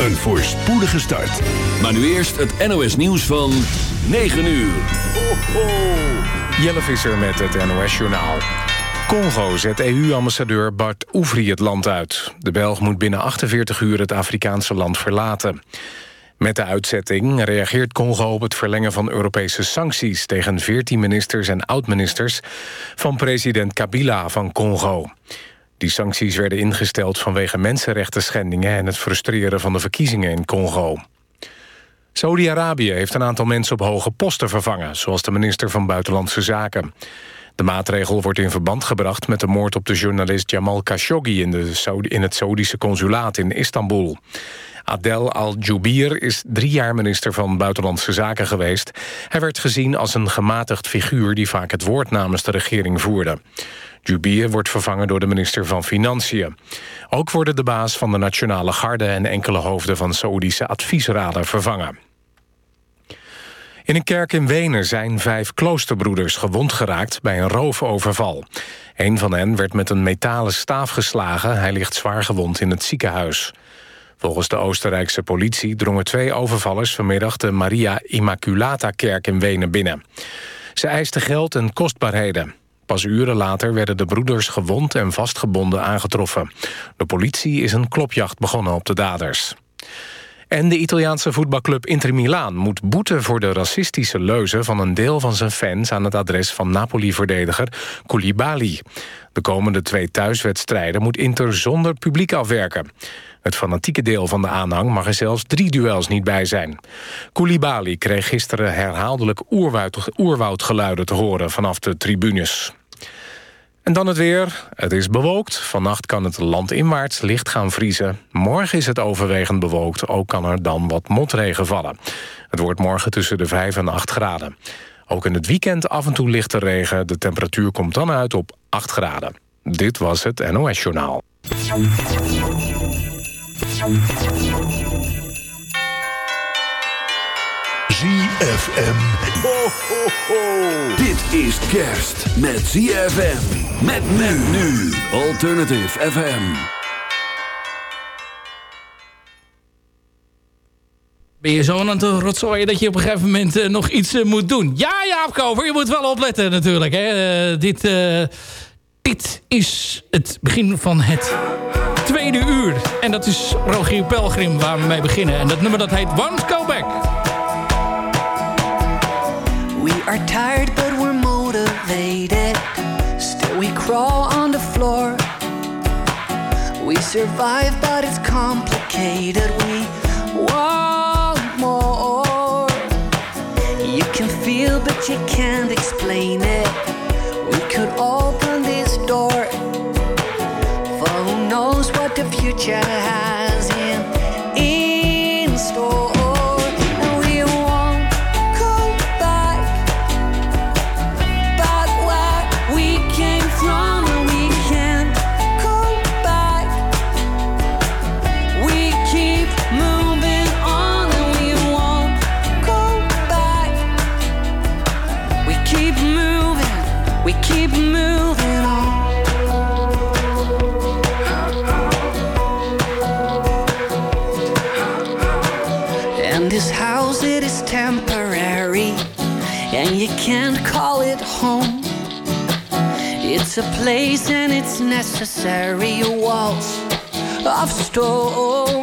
Een voorspoedige start. Maar nu eerst het NOS nieuws van 9 uur. Ho, ho. Jelle Visser met het NOS Journaal. Congo zet EU-ambassadeur Bart Oevri het land uit. De Belg moet binnen 48 uur het Afrikaanse land verlaten. Met de uitzetting reageert Congo op het verlengen van Europese sancties... tegen 14 ministers en oud-ministers van president Kabila van Congo. Die sancties werden ingesteld vanwege mensenrechten schendingen... en het frustreren van de verkiezingen in Congo. Saudi-Arabië heeft een aantal mensen op hoge posten vervangen... zoals de minister van Buitenlandse Zaken. De maatregel wordt in verband gebracht met de moord op de journalist Jamal Khashoggi... in, de Saudi in het Saudische consulaat in Istanbul. Adel al-Jubeir is drie jaar minister van Buitenlandse Zaken geweest. Hij werd gezien als een gematigd figuur... die vaak het woord namens de regering voerde. Jubeir wordt vervangen door de minister van Financiën. Ook worden de baas van de Nationale Garde... en enkele hoofden van Saoedische adviesraden vervangen. In een kerk in Wenen zijn vijf kloosterbroeders gewond geraakt bij een roofoverval. Een van hen werd met een metalen staaf geslagen. Hij ligt zwaar gewond in het ziekenhuis. Volgens de Oostenrijkse politie drongen twee overvallers vanmiddag de Maria Immaculata-kerk in Wenen binnen. Ze eisten geld en kostbaarheden. Pas uren later werden de broeders gewond en vastgebonden aangetroffen. De politie is een klopjacht begonnen op de daders. En de Italiaanse voetbalclub Inter Milaan moet boeten voor de racistische leuzen van een deel van zijn fans aan het adres van Napoli-verdediger Koulibaly. De komende twee thuiswedstrijden moet Inter zonder publiek afwerken. Het fanatieke deel van de aanhang mag er zelfs drie duels niet bij zijn. Koulibaly kreeg gisteren herhaaldelijk oerwoud, oerwoudgeluiden te horen vanaf de tribunes. En dan het weer. Het is bewolkt. Vannacht kan het landinwaarts licht gaan vriezen. Morgen is het overwegend bewolkt. Ook kan er dan wat motregen vallen. Het wordt morgen tussen de 5 en 8 graden. Ook in het weekend af en toe lichte regen. De temperatuur komt dan uit op 8 graden. Dit was het NOS Journaal. ZFM. Ho, ho, ho. Dit is kerst met ZFM. Met men nu. Alternative FM. Ben je zo aan het rotzooien dat je op een gegeven moment uh, nog iets uh, moet doen? Ja, Jaap Kover, je moet wel opletten natuurlijk. Hè? Uh, dit, dit is het begin van het tweede uur. En dat is Rogier Pelgrim waar we mee beginnen. En dat nummer dat heet One Go Back. We are tired but we're motivated. Still we crawl on the floor. We survive but it's complicated. We want more. You can feel but you can't explain it. We could open this door. For who knows what the future has this house, it is temporary, and you can't call it home. It's a place and it's necessary, walls of stone.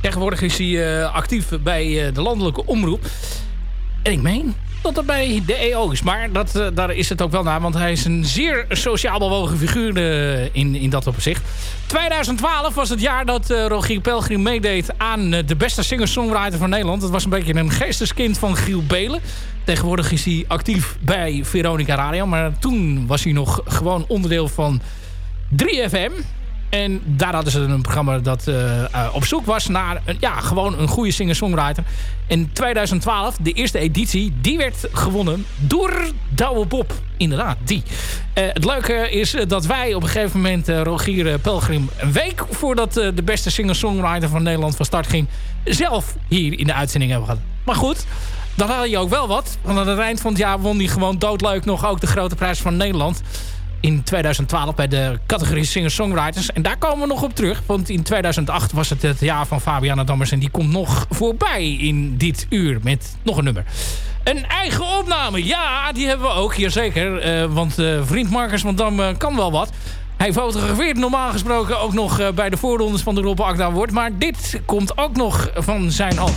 Tegenwoordig is hij eh, actief bij eh, de landelijke omroep. En ik meen dat dat bij de EO is. Maar dat, eh, daar is het ook wel naar. Want hij is een zeer sociaal bewogen figuur in, in dat opzicht. 2012 was het jaar dat Rogier Pelgrim meedeed aan de beste singer-songwriter van Nederland. Dat was een beetje een geesteskind van Giel Belen. Tegenwoordig is hij actief bij Veronica Radio. Maar toen was hij nog gewoon onderdeel van 3FM. En daar hadden ze een programma dat eh, eh, op zoek was naar een, ja, gewoon een goede singer-songwriter. In 2012, de eerste editie, die werd gewonnen door Douwe Bob. Inderdaad, die. Eh, het leuke is dat wij op een gegeven moment Rogier Pelgrim... een week voordat de beste singer-songwriter van Nederland van start ging... zelf hier in de uitzending hebben gehad. Maar goed, dan had je ook wel wat. Want aan het eind van het jaar won hij gewoon doodleuk nog ook de grote prijs van Nederland in 2012 bij de categorie singer-songwriters. En daar komen we nog op terug. Want in 2008 was het het jaar van Fabiana Dammers. En die komt nog voorbij in dit uur met nog een nummer. Een eigen opname. Ja, die hebben we ook. Jazeker. Uh, want uh, vriend Marcus van Dam uh, kan wel wat. Hij fotografeert normaal gesproken ook nog bij de voorrondes van de Rob Akda wordt. Maar dit komt ook nog van zijn hand.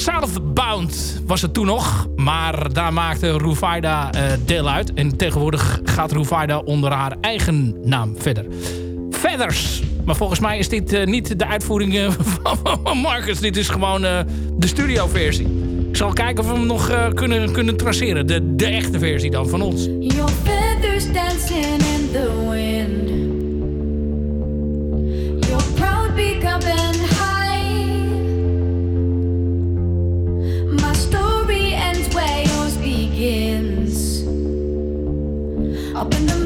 Southbound was het toen nog. Maar daar maakte Rufaida uh, deel uit. En tegenwoordig gaat Rufaida onder haar eigen naam verder. Feathers. Maar volgens mij is dit uh, niet de uitvoering uh, van Marcus. Dit is gewoon de studioversie. Ik zal kijken of we hem nog kunnen, kunnen traceren. De, de echte versie dan van ons. Your feathers dancing in the wind. Up in the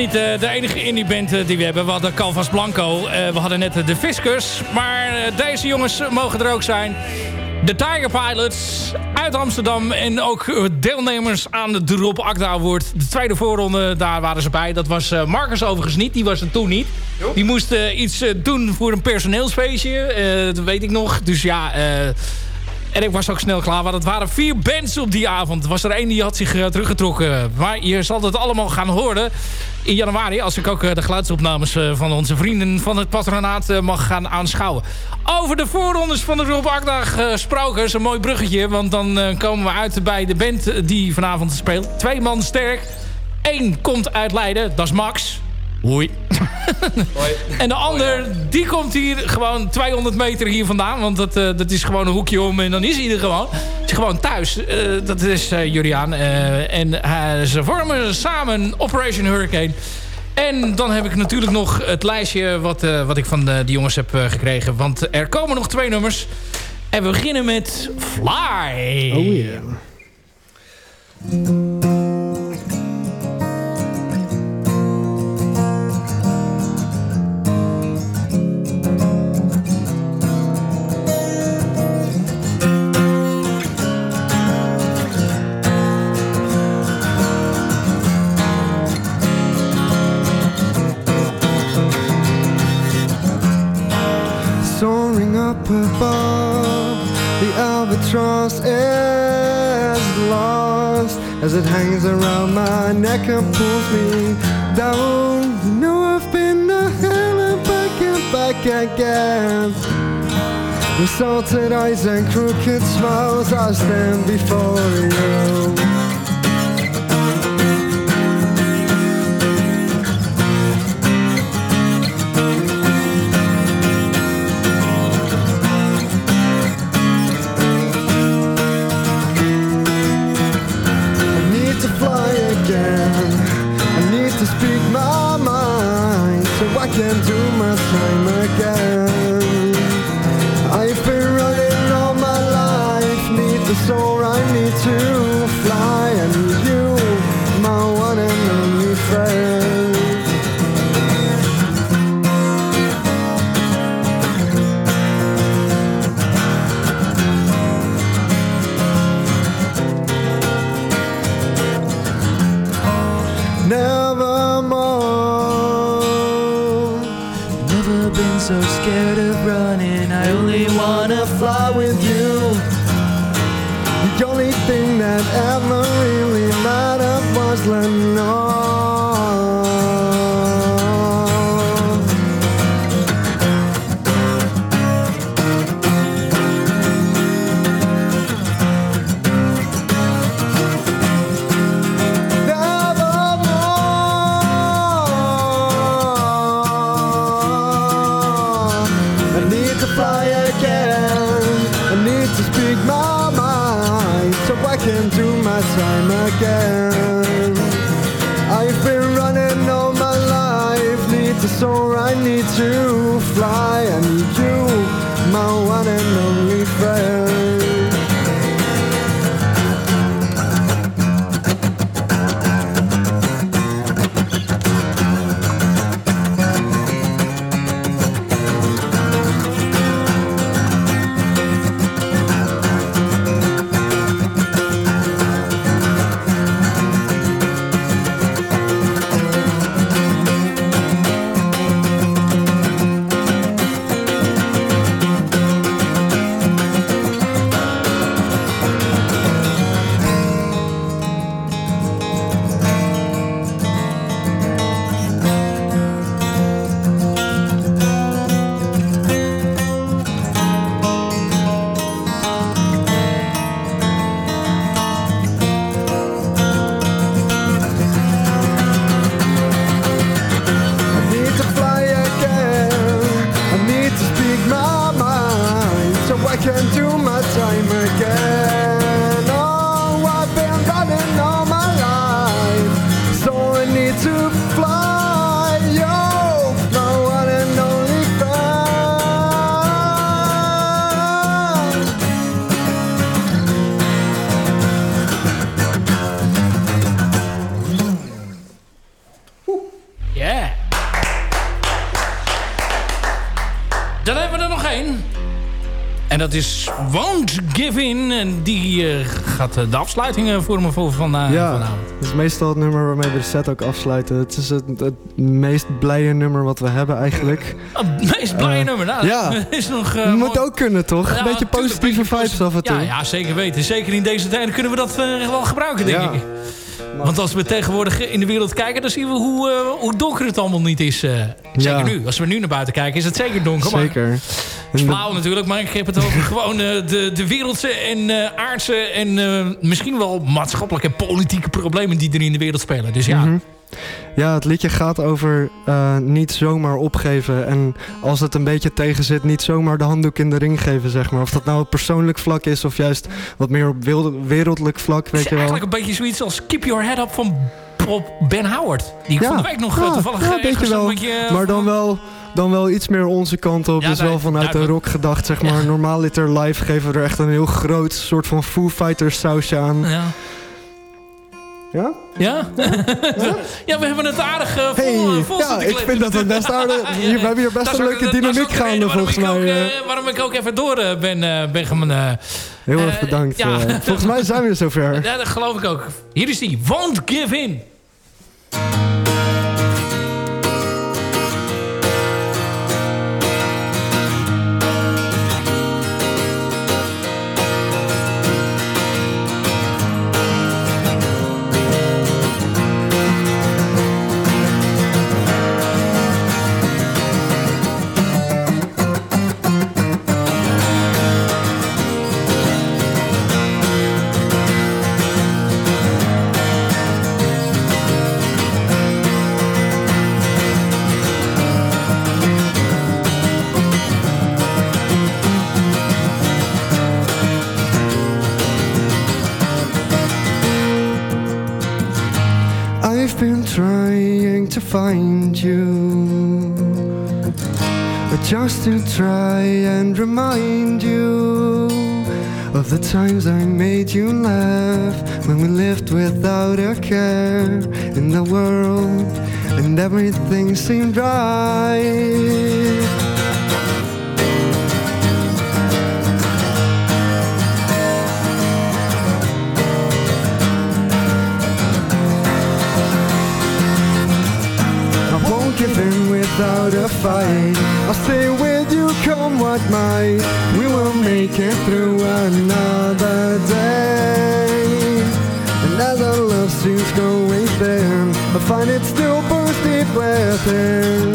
niet uh, de enige indie band uh, die we hebben. We hadden Calvas Blanco. Uh, we hadden net de Fiskers. Maar deze jongens mogen er ook zijn. De Tiger Pilots uit Amsterdam. En ook deelnemers aan de Drop Acta Award. De tweede voorronde, daar waren ze bij. Dat was Marcus overigens niet. Die was er toen niet. Die moest iets doen voor een personeelsfeestje. dat weet ik nog. Dus ja... En ik was ook snel klaar, want het waren vier bands op die avond. Was er één die had zich uh, teruggetrokken. Maar je zal het allemaal gaan horen in januari... als ik ook uh, de geluidsopnames uh, van onze vrienden van het patronaat mag gaan aanschouwen. Over de voorrondes van de Rob Akda gesproken. is een mooi bruggetje, want dan komen we uit bij de band die vanavond speelt. Twee man sterk. Eén komt uit Leiden, dat is Max. Hoi. Hoi. en de ander, die komt hier gewoon 200 meter hier vandaan. Want dat, uh, dat is gewoon een hoekje om en dan is hij er gewoon. Is gewoon thuis. Uh, dat is uh, Juliaan. en ze vormen samen Operation Hurricane. En dan heb ik natuurlijk nog het lijstje wat, wat ik van de, die jongens heb gekregen. Want er komen nog twee nummers. En we beginnen met Fly. Oh yeah. Above. The albatross is lost As it hangs around my neck and pulls me down. You know I've been to hell and back and back again. With salted eyes and crooked smiles I stand before you so scared of running. I only wanna fly with you. The only thing that ever Won't Give In. En die uh, gaat de afsluiting vormen voor van, uh, ja, vanavond. dat is meestal het nummer waarmee we de set ook afsluiten. Het is het, het meest blije nummer wat we hebben eigenlijk. Het meest blije nummer? Nou, ja. is nog... Uh, moet ook kunnen, toch? Ja, een beetje positieve vibes af en toe. Ja, ja, zeker weten. Zeker in deze tijden kunnen we dat wel gebruiken, denk ik. Want als we tegenwoordig in de wereld kijken... dan zien we hoe, uh, hoe donker het allemaal niet is. Uh, zeker ja. nu. Als we nu naar buiten kijken is het zeker donker. Zeker. Maar, het is flauw natuurlijk, maar ik heb het over gewoon uh, de, de wereldse en aardse... en misschien wel maatschappelijke en politieke problemen die er in de wereld spelen. Dus ja... Mm -hmm. Ja, het liedje gaat over uh, niet zomaar opgeven. En als het een beetje tegen zit, niet zomaar de handdoek in de ring geven, zeg maar. Of dat nou op persoonlijk vlak is of juist wat meer op wereldlijk vlak, weet je wel. eigenlijk een beetje zoiets als Keep Your Head Up van Bob Ben Howard. Die ik ja, van de week nog ja, toevallig ja, beetje wel, een beetje, Maar dan wel dan wel iets meer onze kant op. Ja, dus wel vanuit de rock gedacht, zeg maar. Ja. Normaal liter live geven we er echt een heel groot soort van Foo Fighters sausje aan. Ja. Ja? Ja? ja, we hebben het aardig uh, vol, hey, vol Ja, ik vind dat we best aardig... Hier, we hebben hier best een leuke dynamiek gaande, volgens mij. Ook, uh, waarom ik ook even door uh, ben, ben gaan... Heel erg bedankt. ja. volgens mij zijn we zover. Ja, dat geloof ik ook. Hier is die. Won't Give In. Find you. Just to try and remind you Of the times I made you laugh When we lived without a care In the world And everything seemed right without a fight. I'll stay with you, come what might. We will make it through another day. And as our love seems going thin, I find it still burns deep within.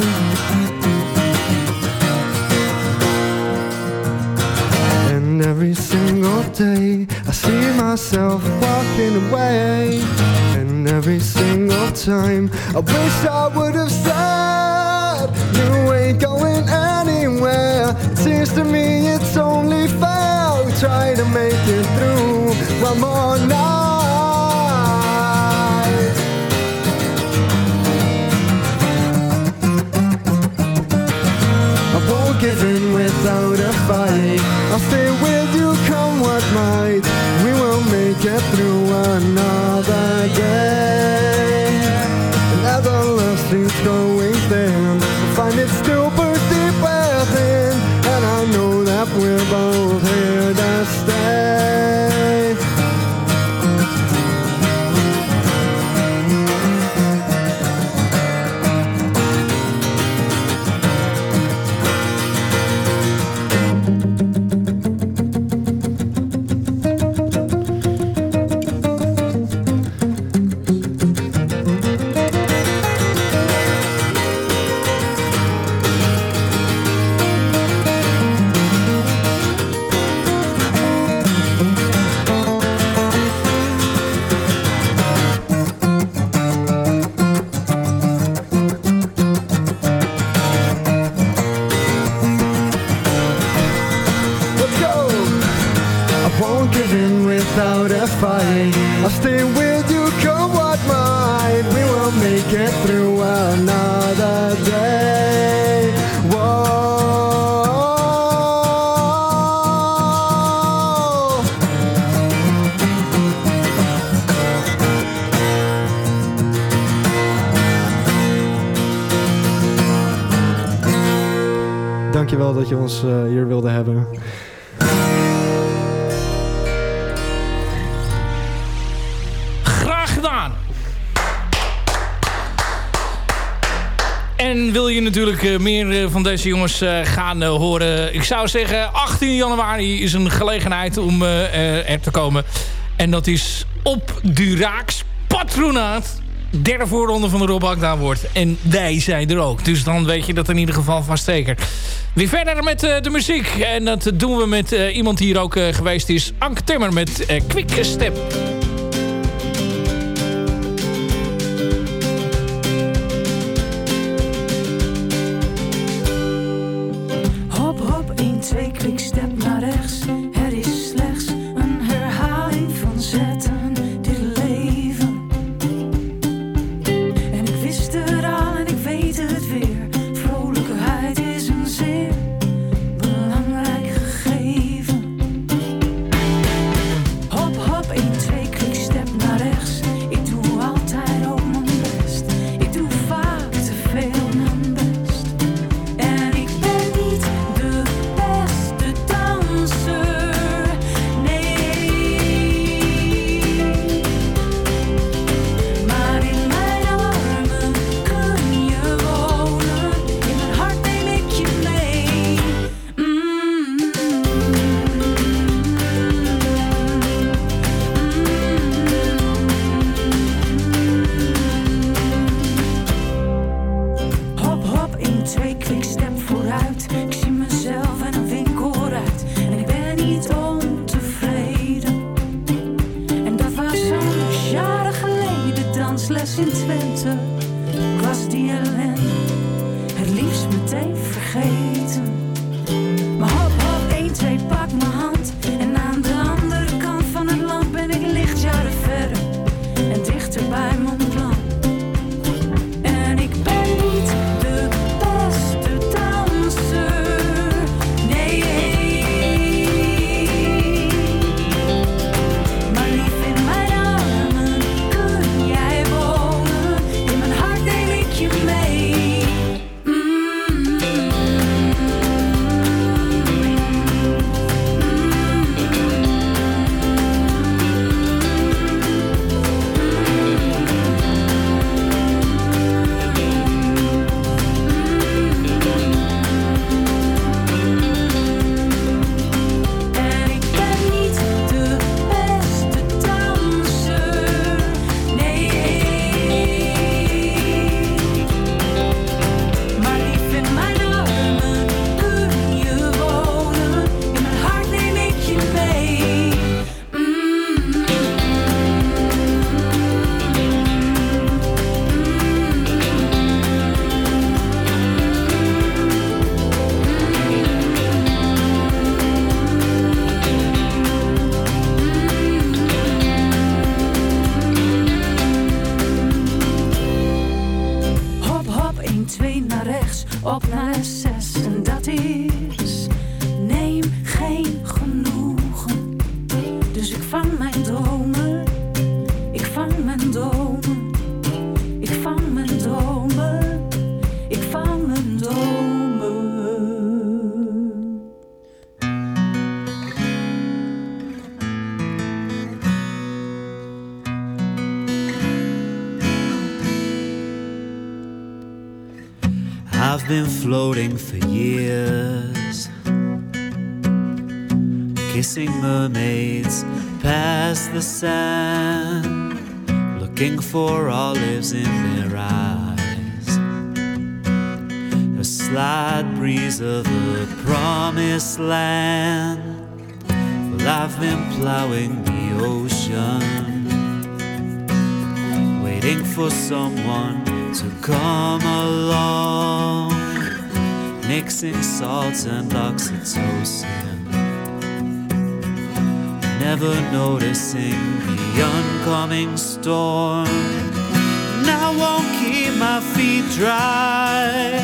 And every single day, I see myself walking away. And every single time, I wish I would have said, You ain't going anywhere. Seems to me it's only fair. We try to make it through one more night. I won't give in without a fight. I'll stay with you, come what might. We will make it through another day. And seems going thin, I find Eh, hier wilde hebben. Graag gedaan! En wil je natuurlijk eh, meer eh, van deze jongens gaan horen? Ik zou zeggen, 18 januari is een gelegenheid om er te komen. En dat is op Duraaks Patronaat derde voorronde van de Rob daar wordt. En wij zijn er ook. Dus dan weet je dat in ieder geval vast zeker. Weer verder met uh, de muziek. En dat doen we met uh, iemand die hier ook uh, geweest is. Anke Timmer met Quick Step. I've been floating for years, kissing mermaids past the sand, looking for olives in their eyes. A slight breeze of the promised land. Well, I've been plowing the ocean waiting for someone to come along, mixing salts and oxytocin, never noticing the oncoming storm. And I won't keep my feet dry.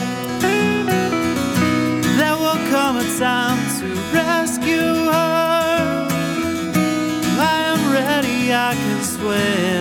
There will come a time to rescue her. I am ready, I can swim.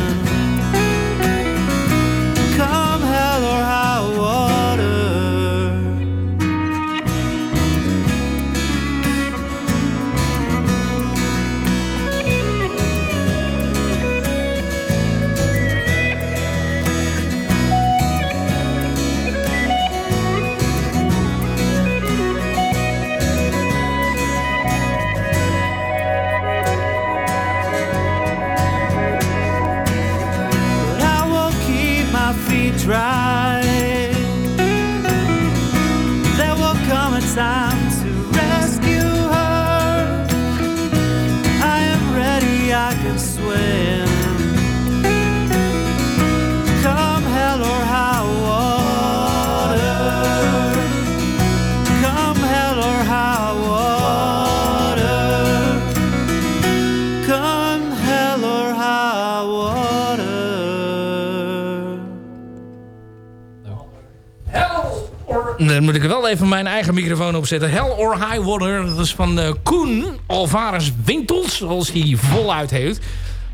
Even mijn eigen microfoon opzetten. Hell or High Water. Dat is van eh, Koen Alvarez Wintels. Zoals hij voluit heeft.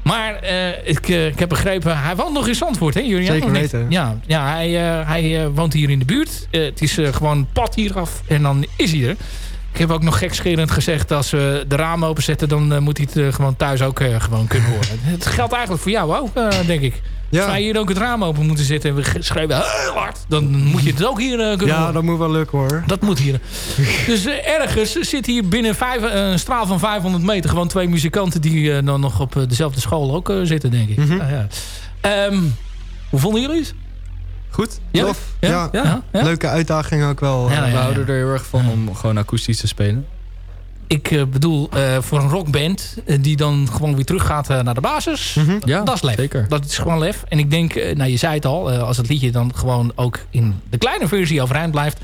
Maar eh, ik, eh, ik heb begrepen, hij woont nog in Zandvoort, hè Julian? Zeker weten. Ja, ja hij, hij woont hier in de buurt. Het is gewoon pad hier af en dan is hij er. Ik heb ook nog gekscherend gezegd, als we de ramen openzetten... dan moet hij het gewoon thuis ook gewoon kunnen horen. Het geldt eigenlijk voor jou ook, denk ik. Ja. Als wij hier ook het raam open moeten zetten en we schreeuwen heel hard... dan moet je het ook hier eh, kunnen Ja, horen. dat moet wel lukken hoor. Dat moet hier. Dus eh, ergens zit hier binnen vijf, eh, een straal van 500 meter... gewoon twee muzikanten die dan nog op dezelfde school ook zitten, denk ik. Mhm. Ah, ja. Ehm, hoe vonden jullie het? Goed. Ja? Tof. Ja. Ja? Ja? Leuke uitdaging ook wel. Ja, ja, We ja. houden er heel erg van om gewoon akoestisch te spelen. Ik eh, bedoel, eh, voor een rockband... eh, die dan gewoon weer teruggaat naar de basis... Mhm. Ja, dat is lef. zeker. Dat is gewoon lef. En ik denk, nou je zei het al... als het liedje dan gewoon ook in de kleine versie overeind blijft...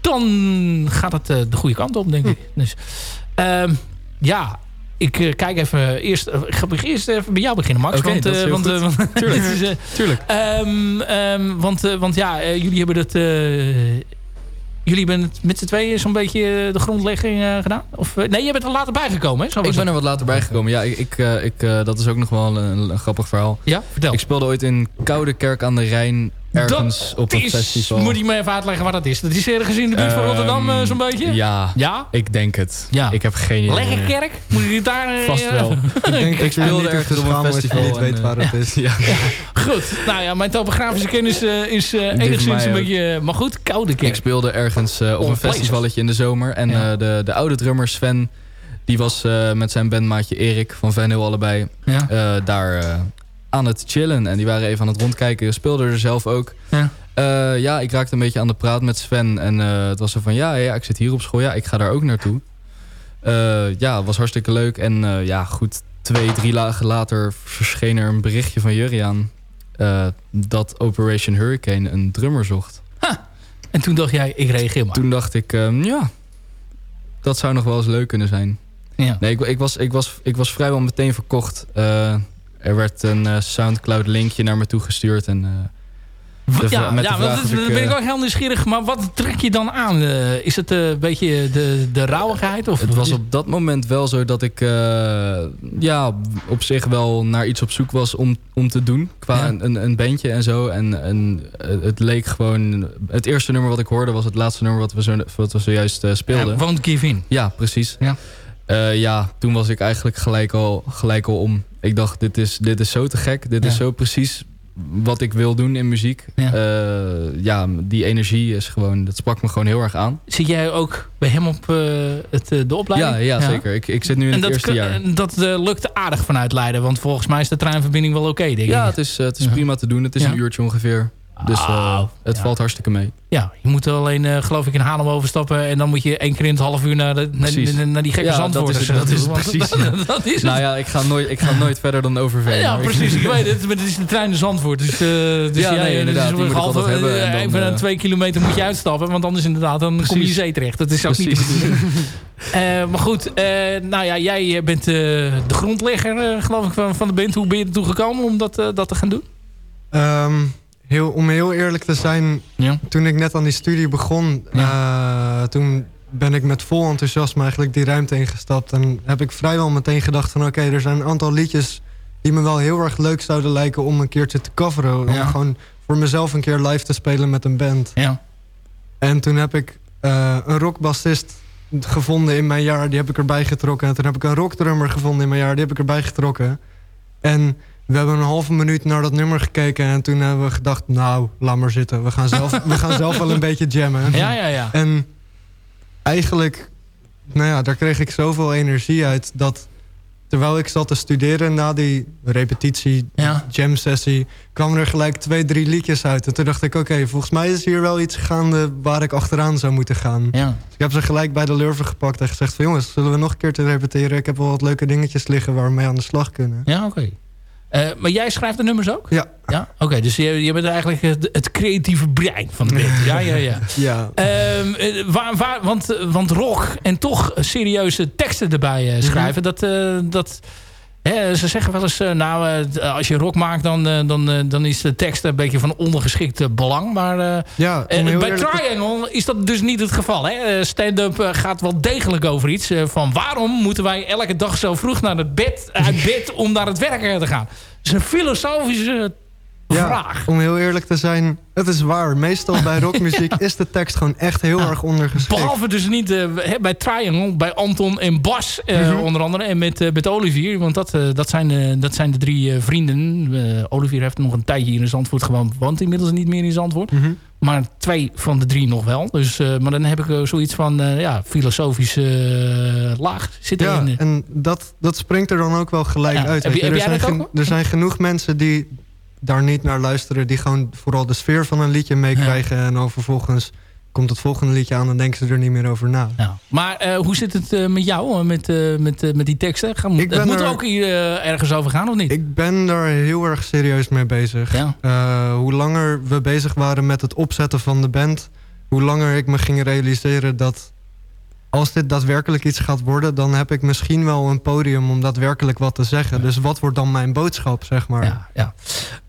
dan gaat het de goede kant op, denk ik. Dus, ehm, ja, ik kijk even eerst... ik ga eerst even bij jou beginnen, Max. Want, dat is heel want, goed. want- Tuurlijk. want, want ja, jullie hebben het... jullie hebben het met z'n tweeën zo'n beetje eh, de grondlegging eh, gedaan? Of, eh, nee, je bent er later bijgekomen, hè? Ik ben er wat later bij gekomen. Ja, ik, ik, ik, dat is ook nog wel een, een grappig verhaal. Ja, vertel. Ik speelde ooit in Koude Kerk aan de Rijn. Ergens Dat op een is- festival. Moet je me even uitleggen wat dat is? Dat is ergens in de buurt van Ehm, Rotterdam eh, zo'n beetje? Ja, Ja? ik denk het. Ja. Ik heb geen idee. Lekker kerk? Moet ik daar... eh, Vast wel. Ik denk dat je speelde niet ergens op een je festival niet weet eh, waar het is. Ja. Goed. Nou ja, mijn topografische kennis eh, is eh, enigszins een beetje... Maar goed, koude Ik kerk. speelde ergens eh, op een festivalletje in de zomer. En Ja. eh, de, de oude drummer Sven, die was eh, met zijn bandmaatje Erik van Van Hill allebei Ja. eh, daar eh, aan het chillen. En die waren even aan het rondkijken. Speelden er zelf ook. Ja. Eh, ja, ik raakte een beetje aan de praat met Sven. En eh, het was zo van, ja, ja, ik zit hier op school. Ja, ik ga daar ook naartoe. Eh, ja, het was hartstikke leuk. En ja, goed, twee, drie dagen later verscheen er een berichtje van Juriaan... dat Operation Hurricane een drummer zocht. En toen dacht jij, ik reageer maar. Toen dacht ik, ehm, ja, dat zou nog wel eens leuk kunnen zijn. Ja. Nee, ik, ik, was, ik, was, ik was vrijwel meteen verkocht. Eh, er werd een eh, Soundcloud linkje naar me toegestuurd. En, eh, de ja, met ja want dat ben ik eh, ook heel nieuwsgierig. Maar wat trek je dan aan? Eh, is het eh, een beetje de, de rauwigheid? Of het was op dat moment wel zo dat ik eh, ja, op zich wel naar iets op zoek was om, om te doen. Qua Ja. een, een, bandje en zo. En, en eh, het leek gewoon... Het eerste nummer wat ik hoorde was het laatste nummer wat we, zo, wat we zojuist eh, speelden. Ja, won't give in. Ja, precies. Ja. Eh, ja, toen was ik eigenlijk gelijk al, gelijk al om. Ik dacht, dit is, dit is zo te gek. Dit is Ja. zo precies wat ik wil doen in muziek. Ja. Eh, ja, die energie is gewoon... Dat sprak me gewoon heel erg aan. Zit jij ook bij hem op eh, het, eh, de opleiding? Ja, ja, zeker. Ik, ik zit nu in En het dat, eerste jaar. en dat lukte aardig vanuit Leiden. Want volgens mij is de treinverbinding wel oké, denk ik. Ja, het is, het is Ja. prima te doen. Het is Ja. een uurtje ongeveer. Dus eh, het ja. valt hartstikke mee. Ja, je moet alleen, eh, geloof ik, in Haarlem overstappen. En dan moet je één keer in het half uur naar, de, naar, Precies. naar, naar die gekke Ja, zandwoorden. dat is het, dat is het precies, Dat, ja. dat is het. Nou ja, ik ga nooit, ik ga nooit verder dan Overveen. Ja, precies. Ik weet het. Maar het is de trein in Zandvoort. Dus, eh dus Ja, nee, dus inderdaad, moet halve- altijd hebben en dan, even twee kilometer moet je uitstappen. Want anders inderdaad, dan kom je zee terecht. Dat is ook niet de Precies. Eh, maar goed, eh, nou ja, jij bent de grondlegger, eh, geloof ik, van, van de band. Hoe ben je ertoe gekomen om dat, dat te gaan doen? Ehm, heel, om heel eerlijk te zijn, Ja. toen ik net aan die studie begon... eh, toen ben ik met vol enthousiasme eigenlijk die ruimte ingestapt. En heb ik vrijwel meteen gedacht van... oké, er zijn een aantal liedjes die me wel heel erg leuk zouden lijken... om een keertje te coveren. Om Ja. gewoon voor mezelf een keer live te spelen met een band. Ja. En toen heb ik eh, een rockbassist gevonden in mijn jaar. Die heb ik erbij getrokken. En toen heb ik een rockdrummer gevonden in mijn jaar. Die heb ik erbij getrokken. En we hebben een halve minuut naar dat nummer gekeken. En toen hebben we gedacht, nou, laat maar zitten. We gaan zelf, we gaan zelf wel een beetje jammen. Ja, ja, ja. En eigenlijk, nou ja, daar kreeg ik zoveel energie uit... dat terwijl ik zat te studeren na die repetitie, Ja. jam sessie... kwamen er gelijk twee, drie liedjes uit. En toen dacht ik, oké, volgens mij is hier wel iets gaande... waar ik achteraan zou moeten gaan. Ja. Dus ik heb ze gelijk bij de lurven gepakt en gezegd van... jongens, zullen we nog een keer te repeteren? Ik heb wel wat leuke dingetjes liggen waar we mee aan de slag kunnen. Ja, oké. Eh, maar jij schrijft de nummers ook? Ja. Ja, oké. dus je, je bent eigenlijk het, het creatieve brein van de band. Ja, ja, ja. Ja. Ehm, eh, waar, waar, want, want rock en toch serieuze teksten erbij eh, schrijven, dat... dat ze zeggen wel eens, eh, nou, eh, als je rock maakt, dan, eh, dan, eh, dan is de tekst een beetje van ondergeschikt eh, belang. Maar eh, Ja, eh, bij te- Triangle is dat dus niet het geval. Eh, Stand-up eh, gaat wel degelijk over iets. eh, van waarom moeten wij elke dag zo vroeg naar het bed, uit bed om naar het werk eh, te gaan? Dat is een filosofische Ja, om heel eerlijk te zijn, het is waar. Meestal bij rockmuziek is de tekst gewoon echt heel erg ondergeschikt. Behalve dus niet eh, bij Triangle, bij Anton en Bas eh, Mhm. onder andere. En met, eh, met Olivier, want dat, dat, zijn, de, dat zijn de drie vrienden. Olivier heeft nog een tijdje hier in Zandvoort gewoond. Woont inmiddels niet meer in Zandvoort. Mhm. Maar twee van de drie nog wel. Dus, maar dan heb ik zoiets van ja, filosofische laag zitten Ja, in. de- en dat, dat springt er dan ook wel gelijk Ja. uit. Heb je- heb er, zijn ook er zijn genoeg mensen die daar niet naar luisteren... die gewoon vooral de sfeer van een liedje meekrijgen... en dan vervolgens komt het volgende liedje aan... en denken ze er niet meer over na. Ja. Maar eh, hoe zit het eh, met jou, met, eh, met, met die teksten? Gaan, Ik het moet er- ook hier ergens over gaan, of niet? Ik ben daar heel erg serieus mee bezig. Ja. Hoe langer we bezig waren met het opzetten van de band... hoe langer ik me ging realiseren dat... als dit daadwerkelijk iets gaat worden... dan heb ik misschien wel een podium om daadwerkelijk wat te zeggen. Dus wat wordt dan mijn boodschap, zeg maar? Ja, ja.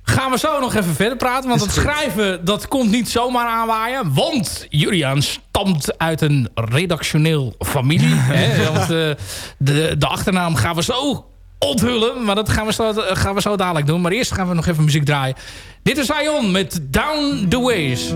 Gaan we zo nog even verder praten. Want het schrijven, dat komt niet zomaar aanwaaien. Want Julian stamt uit een redactioneel familie. hè, want, eh, de, de achternaam gaan we zo onthullen. Maar dat gaan we, zo, gaan we zo dadelijk doen. Maar eerst gaan we nog even muziek draaien. Dit is Ion met Down the Ways.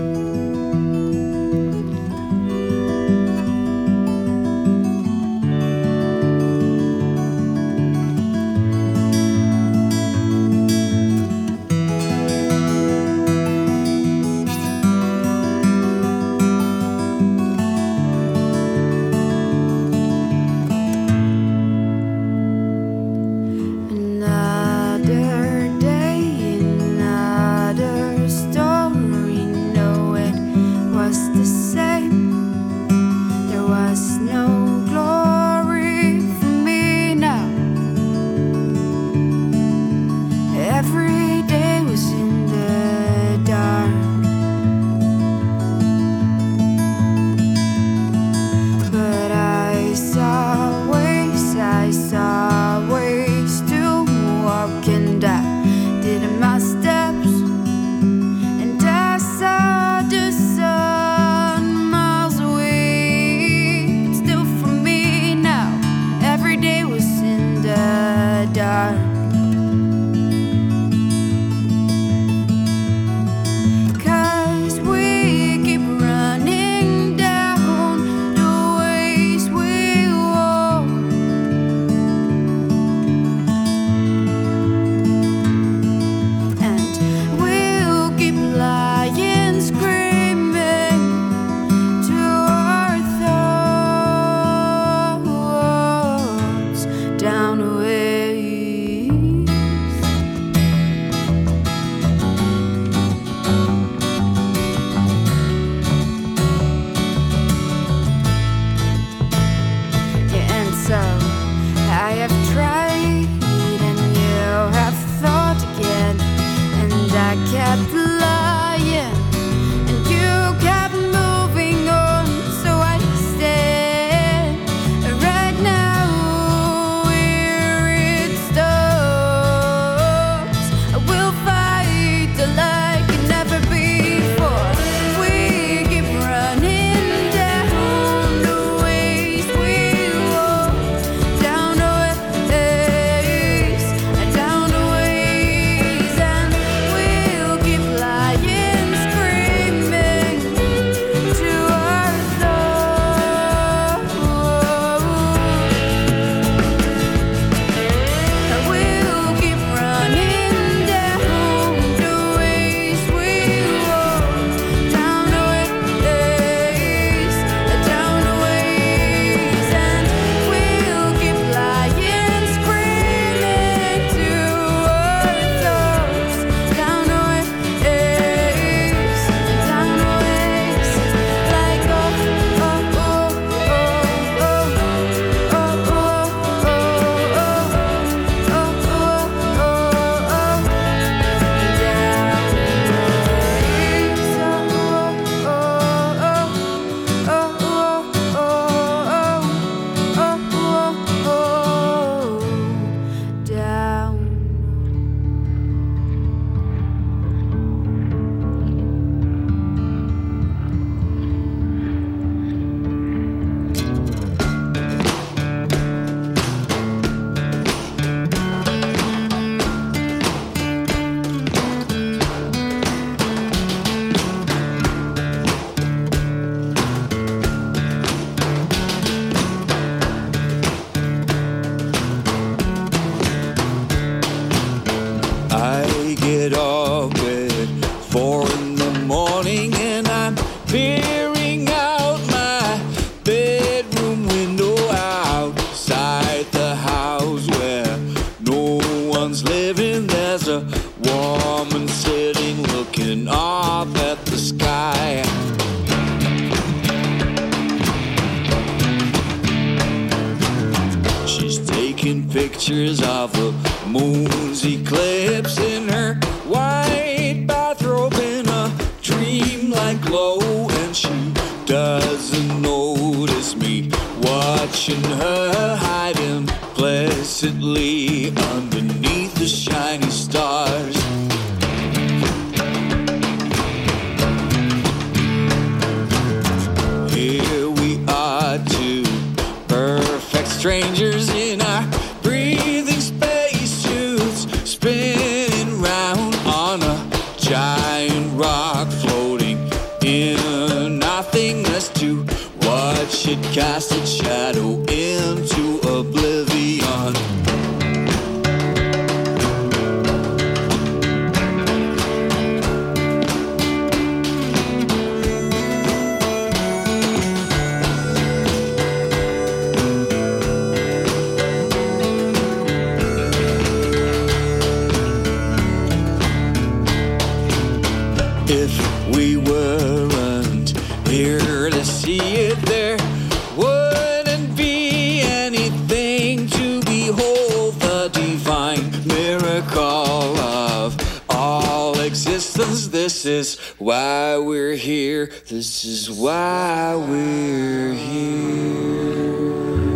Miracle of all existence. This is why we're here. This is why we're here.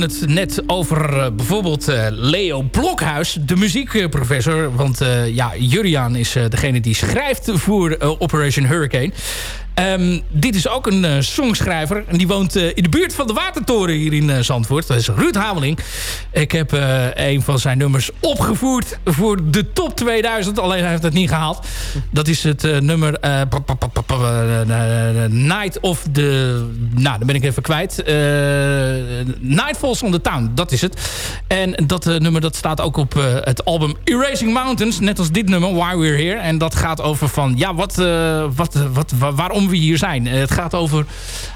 Hadden het net over eh, bijvoorbeeld eh, Leo Blokhuis, de muziekprofessor. Want eh, ja, Juriaan is degene die schrijft voor Operation Hurricane. Ehm, dit is ook een eh, songschrijver. En die woont eh, in de buurt van de Watertoren hier in eh, Zandvoort. Dat is Ruud Hameling. Ik heb een van zijn nummers opgevoerd voor de top 2000. Alleen hij heeft het niet gehaald. Dat is het nummer Night of the... Nou, dan ben ik even kwijt. Night Falls on the Town, dat is het. En dat nummer dat staat ook op het album Erasing Mountains. Net als dit nummer, Why We're Here. En dat gaat over van, ja, wat, wat, wat, wa- we hier zijn. Eh, het gaat over...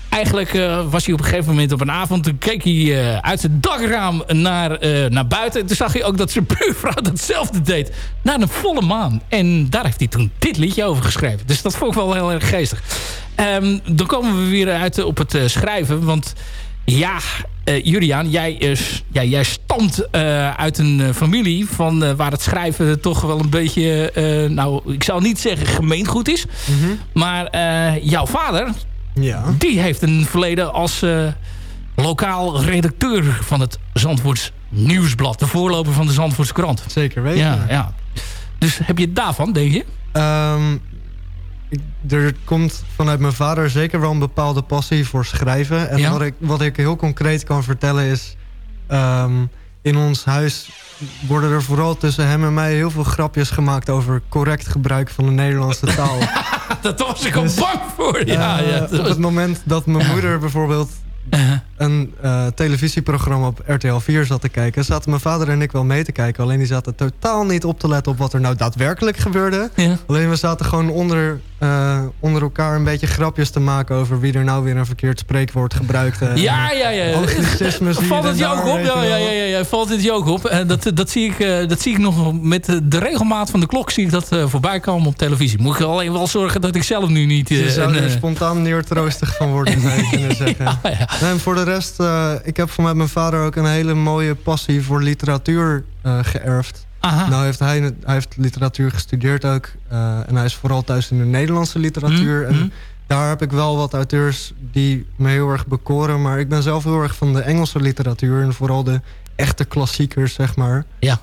Eigenlijk eh, was hij op een gegeven moment op een avond... toen keek hij eh, uit het dakraam naar, naar buiten. En toen zag hij ook dat zijn buurvrouw datzelfde deed. Naar een volle maan. En daar heeft hij toen dit liedje over geschreven. Dus dat vond ik wel heel erg geestig. Ehm, dan komen we weer uit op het schrijven. Want ja, Juliaan, jij, s- ja, jij stamt eh, uit een eh, familie... Van, waar het schrijven toch wel een beetje... nou, ik zou niet zeggen gemeengoed is. Maar eh, jouw vader, Ja. die heeft een verleden als lokaal redacteur van het Zandvoorts Nieuwsblad. De voorloper van de Zandvoortse krant. Zeker weten. Ja, ja. Dus heb je het daarvan, denk je? Ik- er komt vanuit mijn vader zeker wel een bepaalde passie voor schrijven. En Ja. wat, ik, wat ik heel concreet kan vertellen is... ehm, in ons huis worden er vooral tussen hem en mij heel veel grapjes gemaakt... over correct gebruik van de Nederlandse taal. Dat was ik al Dus, bang voor. Ja, Eh, ja, dat op het moment dat mijn moeder bijvoorbeeld Uh-huh. Een eh, televisieprogramma op RTL 4 zat te kijken... zaten mijn vader en ik wel mee te kijken. Alleen die zaten totaal niet op te letten op wat er nou daadwerkelijk gebeurde. Ja. Alleen we zaten gewoon onder, eh, onder elkaar een beetje grapjes te maken... over wie er nou weer een verkeerd spreekwoord gebruikte. Ja, ja, ja. Valt het je ook op? Ja, ja, ja, ja, valt het je ook op? En dat, dat, zie ik, eh, dat zie ik nog met de regelmaat van de klok zie ik dat voorbij komen op televisie. Moet ik alleen wel zorgen dat ik zelf nu niet... Je zou er spontaan neertroostig van worden, zou je kunnen zeggen. ja, en voor de rest, eh, ik heb vanuit mijn vader ook een hele mooie passie voor literatuur eh, geërfd. Aha. Nou heeft hij, hij heeft literatuur gestudeerd ook. eh, en hij is vooral thuis in de Nederlandse literatuur. Mm, mm. En daar heb ik wel wat auteurs die me heel erg bekoren. Maar ik ben zelf heel erg van de Engelse literatuur. En vooral de echte klassiekers, zeg maar. Ja.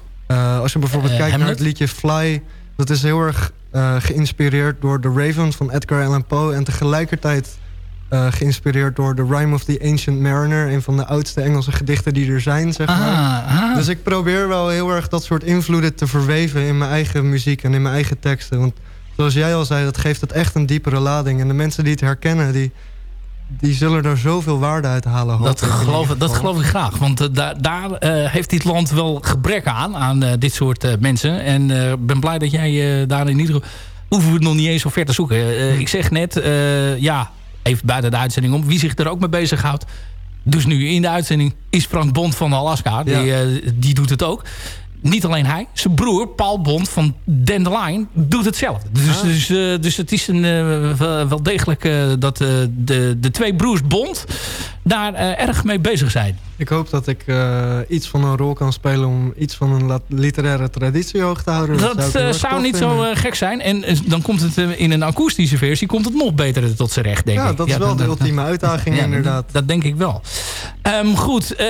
Als je bijvoorbeeld kijkt naar het liedje Fly... dat is heel erg geïnspireerd door The Raven van Edgar Allan Poe... en tegelijkertijd eh, geïnspireerd door The Rime of the Ancient Mariner... een van de oudste Engelse gedichten die er zijn, zeg maar. Ah, ah. Dus ik probeer wel heel erg dat soort invloeden te verweven... in mijn eigen muziek en in mijn eigen teksten. Want zoals jij al zei, dat geeft het echt een diepere lading. En de mensen die het herkennen... die, die zullen er zoveel waarde uit halen. Dat geloof, dat geloof ik graag. Want eh, daar, daar eh, heeft dit land wel gebrek aan. Aan dit soort mensen. En ik ben blij dat jij daar in ieder geval... Hoeven we het nog niet eens zo ver te zoeken. Hm. Ik zeg net, ja, even buiten de uitzending om. Wie zich er ook mee bezighoudt. dus nu in de uitzending is Frank Bond van Alaska. Die, Ja. eh, die doet het ook. Niet alleen hij, zijn broer Paul Bond van Dandelion doet hetzelfde. Dus, dus, eh, dus het is een, eh, wel- degelijk dat de, de twee broers Bond daar eh, erg mee bezig zijn. Ik hoop dat ik eh, iets van een rol kan spelen om iets van een literaire traditie hoog te houden. Dat eh, zou tof niet zo vinden. eh, gek zijn. En eh, dan komt het eh, in een akoestische versie komt het nog beter tot zijn recht, denk Ja, ik. dat is wel de ultieme uitdaging ja, inderdaad. Dat, dat denk ik wel. Ehm, goed, eh,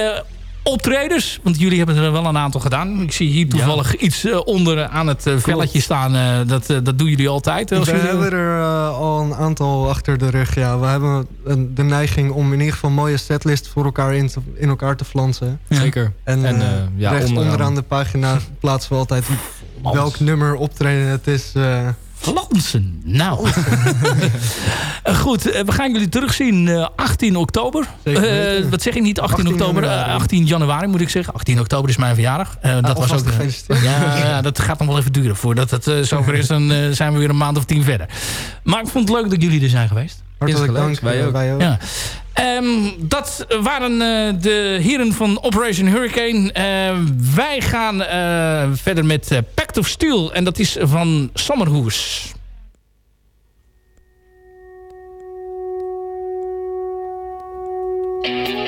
optredens. Want jullie hebben er wel een aantal gedaan. Ik zie hier toevallig iets eh, onder aan het eh, velletje staan. eh, dat, eh, dat doen jullie altijd. We jullie- hebben er eh, al een aantal achter de rug. Ja. We hebben een- de neiging om in ieder geval een mooie setlist voor elkaar in, te- in elkaar te flansen. Ja. Zeker. En, En, eh, eh, ja, rechts onderaan. onderaan de pagina plaatsen we altijd welk nummer optreden het is. Flansen. Nou. Eh, Goed, eh, we gaan jullie terugzien eh 18 oktober. Zeker Eh, weten. wat zeg ik niet? 18, 18 oktober. januari. 18 januari moet ik zeggen. 18 oktober is mijn verjaardag. Eh, dat was ook. gefeliciteerd. ja, ja, dat gaat nog wel even duren. Voordat het zover is, dan zijn we weer een maand of tien verder. Maar ik vond het leuk dat jullie er zijn geweest. Hartelijk dank. wij ook. Wij ook. Ja. Ehm, dat waren eh, de heren van Operation Hurricane. Eh, wij gaan eh, verder met Pact of Steel. En dat is van Sommerhoes. Thank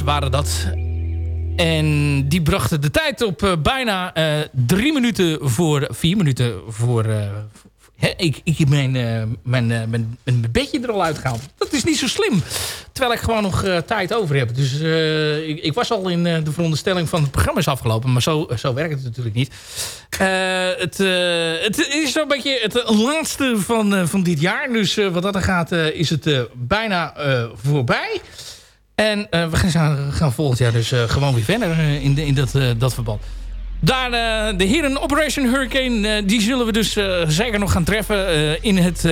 Waren dat. En die brachten de tijd op eh, bijna eh, drie minuten voor... Vier minuten voor... eh, ik, ik heb mijn, mijn, eh, mijn, mijn bedje er al uitgehaald. Dat is niet zo slim. Terwijl ik gewoon nog tijd over heb. Dus ik, ik was al in de veronderstelling van het programma is afgelopen. Maar zo, zo werkt het natuurlijk niet. Het, het is zo'n beetje het laatste van, van dit jaar. Dus wat dat er gaat is het bijna voorbij. En eh, we gaan, gaan volgend jaar dus eh, gewoon weer verder eh, in, in dat, dat verband. Daar de heren Operation Hurricane, die zullen we dus zeker nog gaan treffen in het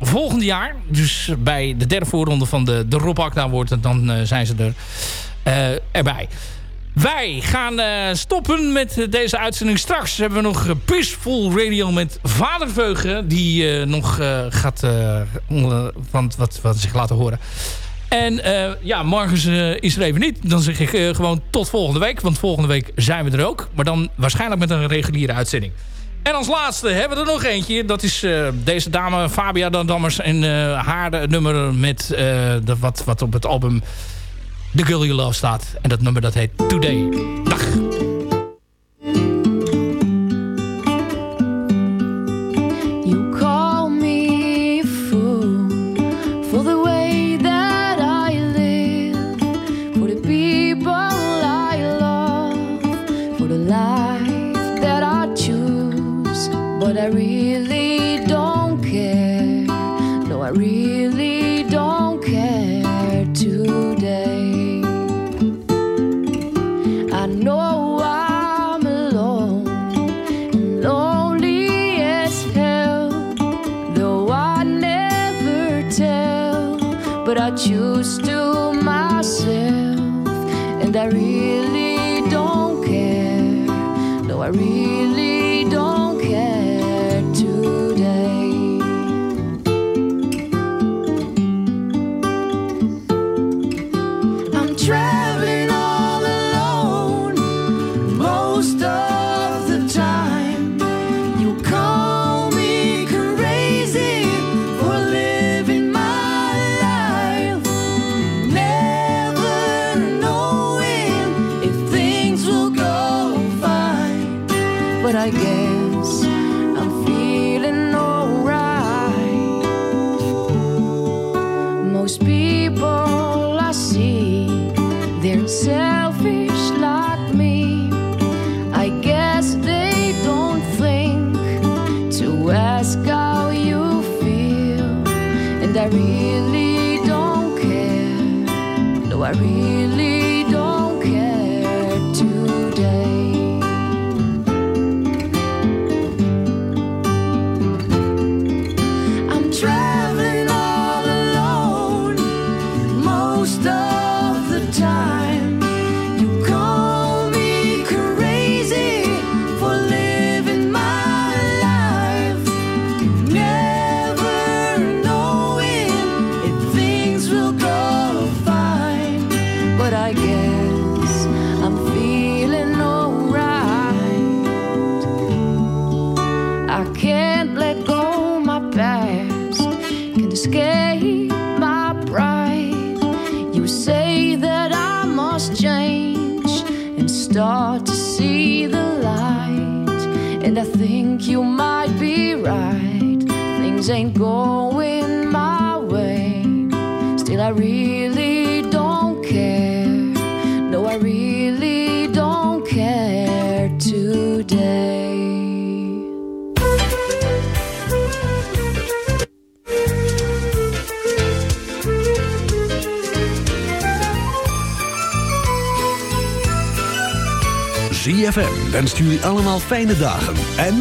volgende jaar. Dus bij de derde voorronde van de, de Rob Akda wordt, dan zijn ze er erbij. Wij gaan stoppen met deze uitzending. Straks hebben we nog Peaceful Radio met Vader Veugen. Die nog gaat van wat, wat zich laten horen. En eh, ja, morgen eh, is er even niet. Dan zeg ik eh, gewoon tot volgende week. Want volgende week zijn we er ook. Maar dan waarschijnlijk met een reguliere uitzending. En als laatste hebben we er nog eentje. Dat is deze dame Fabia Dammers. En eh, haar nummer met de, wat, wat op het album The Girl You Love staat. En dat nummer dat heet Today. Dag. carry I guess Things ain't going my way. Still, I really don't care. No, I really don't care today. ZFM wenst jullie allemaal fijne dagen. En